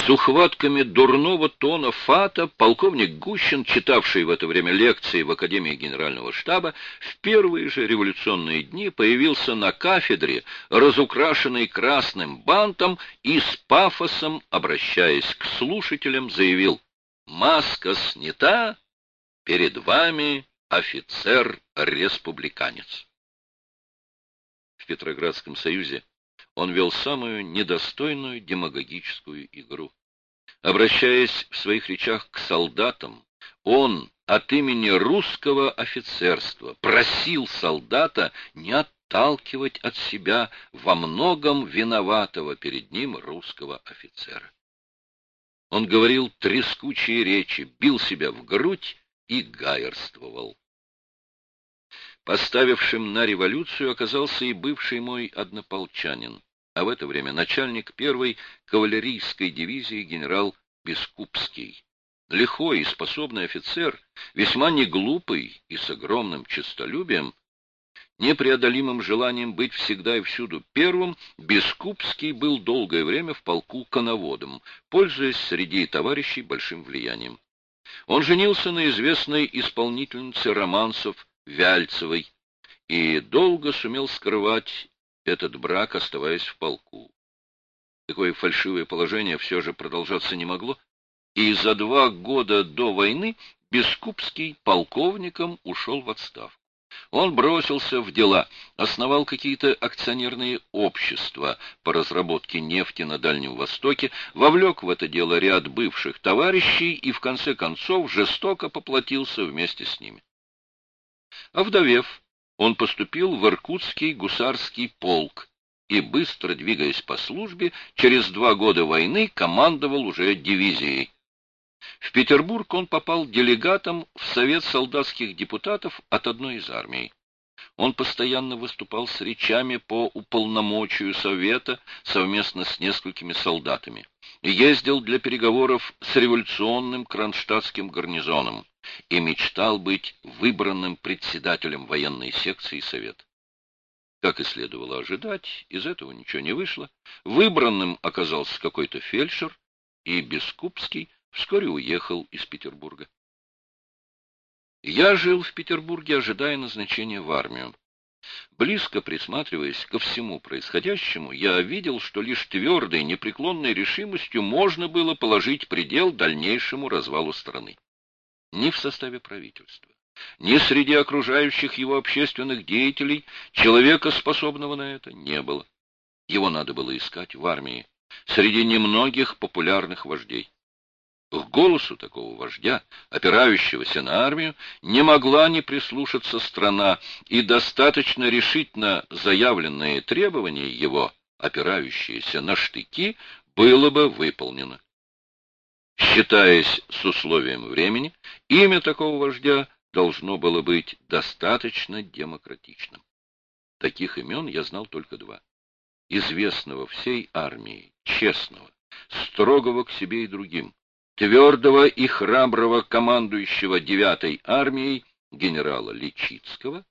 С ухватками дурного тона фата полковник Гущин, читавший в это время лекции в Академии Генерального штаба, в первые же революционные дни появился на кафедре, разукрашенный красным бантом и с пафосом, обращаясь к слушателям, заявил «Маска снята, перед вами офицер-республиканец». В Петроградском союзе он вел самую недостойную демагогическую игру. Обращаясь в своих речах к солдатам, он от имени русского офицерства просил солдата не отталкивать от себя во многом виноватого перед ним русского офицера. Он говорил трескучие речи, бил себя в грудь и гаерствовал. Поставившим на революцию оказался и бывший мой однополчанин, а в это время начальник первой кавалерийской дивизии генерал Бескупский. Лихой и способный офицер, весьма неглупый и с огромным честолюбием, непреодолимым желанием быть всегда и всюду первым, Бескупский был долгое время в полку коноводом, пользуясь среди товарищей большим влиянием. Он женился на известной исполнительнице романсов Вяльцевой, и долго сумел скрывать этот брак, оставаясь в полку. Такое фальшивое положение все же продолжаться не могло, и за два года до войны Бескупский полковником ушел в отставку. Он бросился в дела, основал какие-то акционерные общества по разработке нефти на Дальнем Востоке, вовлек в это дело ряд бывших товарищей и, в конце концов, жестоко поплатился вместе с ними. Овдовев, он поступил в Иркутский гусарский полк и, быстро двигаясь по службе, через два года войны командовал уже дивизией. В Петербург он попал делегатом в Совет солдатских депутатов от одной из армий. Он постоянно выступал с речами по уполномочию Совета совместно с несколькими солдатами. Ездил для переговоров с революционным кронштадтским гарнизоном и мечтал быть выбранным председателем военной секции Совета. Как и следовало ожидать, из этого ничего не вышло. Выбранным оказался какой-то фельдшер, и Бескупский вскоре уехал из Петербурга. Я жил в Петербурге, ожидая назначения в армию. Близко присматриваясь ко всему происходящему, я видел, что лишь твердой, непреклонной решимостью можно было положить предел дальнейшему развалу страны. Ни в составе правительства, ни среди окружающих его общественных деятелей человека, способного на это, не было. Его надо было искать в армии, среди немногих популярных вождей. К голосу такого вождя, опирающегося на армию, не могла не прислушаться страна, и достаточно решительно заявленные требования его, опирающиеся на штыки, было бы выполнено. Считаясь с условием времени, имя такого вождя должно было быть достаточно демократичным. Таких имен я знал только два. Известного всей армии, честного, строгого к себе и другим, твердого и храброго командующего девятой армией генерала Личицкого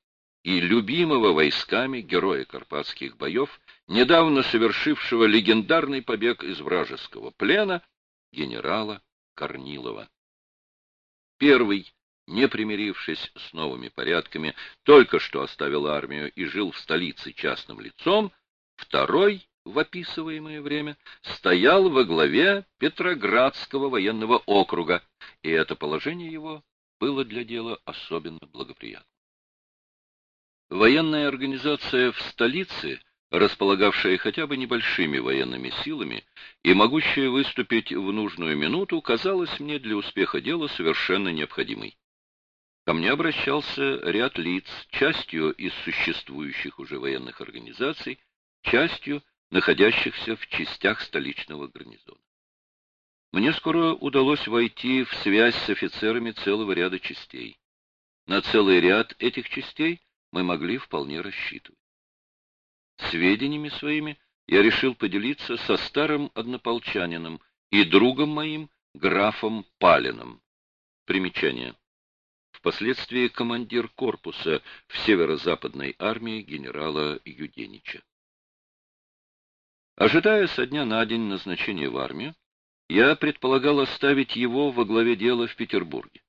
и любимого войсками героя карпатских боев, недавно совершившего легендарный побег из вражеского плена, генерала Корнилова. Первый, не примирившись с новыми порядками, только что оставил армию и жил в столице частным лицом, второй в описываемое время стоял во главе Петроградского военного округа, и это положение его было для дела особенно благоприятно. Военная организация в столице, располагавшая хотя бы небольшими военными силами и могущая выступить в нужную минуту, казалась мне для успеха дела совершенно необходимой. Ко мне обращался ряд лиц, частью из существующих уже военных организаций, частью находящихся в частях столичного гарнизона. Мне скоро удалось войти в связь с офицерами целого ряда частей. На целый ряд этих частей мы могли вполне рассчитывать. Сведениями своими я решил поделиться со старым однополчанином и другом моим, графом Палиным. Примечание. Впоследствии командир корпуса в северо-западной армии генерала Юденича. Ожидая со дня на день назначения в армию, Я предполагал оставить его во главе дела в Петербурге.